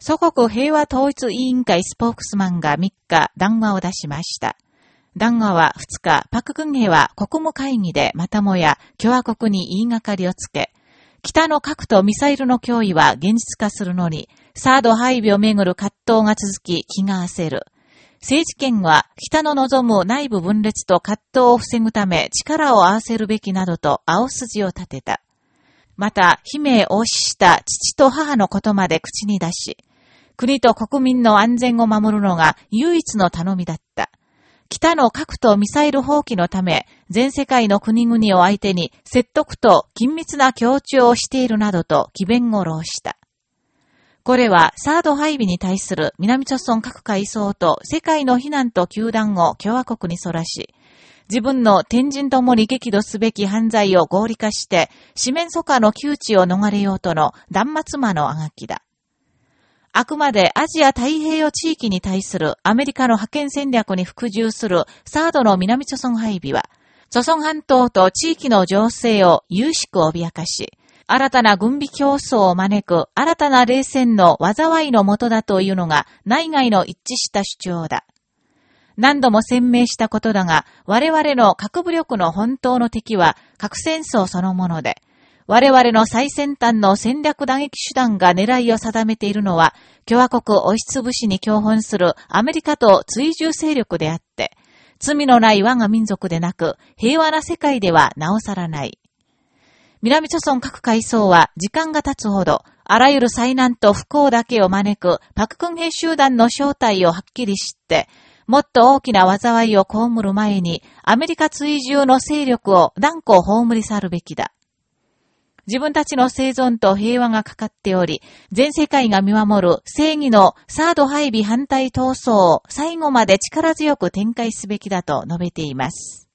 祖国平和統一委員会スポークスマンが3日談話を出しました。談話は2日、パククンヘは国務会議でまたもや共和国に言いがかりをつけ、北の核とミサイルの脅威は現実化するのに、サード配備をめぐる葛藤が続き気が焦る。政治権は北の望む内部分裂と葛藤を防ぐため力を合わせるべきなどと青筋を立てた。また、姫へ応しした父と母のことまで口に出し、国と国民の安全を守るのが唯一の頼みだった。北の核とミサイル放棄のため、全世界の国々を相手に説得と緊密な協調をしているなどと奇弁を漏した。これは、サード配備に対する南朝村核階層と世界の非難と球団を共和国にそらし、自分の天神ともに激怒すべき犯罪を合理化して、四面楚歌の窮地を逃れようとの断末魔のあがきだ。あくまでアジア太平洋地域に対するアメリカの派遣戦略に服従するサードの南朝村配備は、朝村半島と地域の情勢を有しく脅かし、新たな軍備競争を招く新たな冷戦の災いのもとだというのが内外の一致した主張だ。何度も鮮明したことだが、我々の核武力の本当の敵は核戦争そのもので、我々の最先端の戦略打撃手段が狙いを定めているのは、共和国押しつぶしに共本するアメリカと追従勢力であって、罪のない我が民族でなく、平和な世界ではなおさらない。南朝村各階層は時間が経つほど、あらゆる災難と不幸だけを招くパククン兵集団の正体をはっきり知って、もっと大きな災いを被る前に、アメリカ追従の勢力を断固葬り去るべきだ。自分たちの生存と平和がかかっており、全世界が見守る正義のサード配備反対闘争を最後まで力強く展開すべきだと述べています。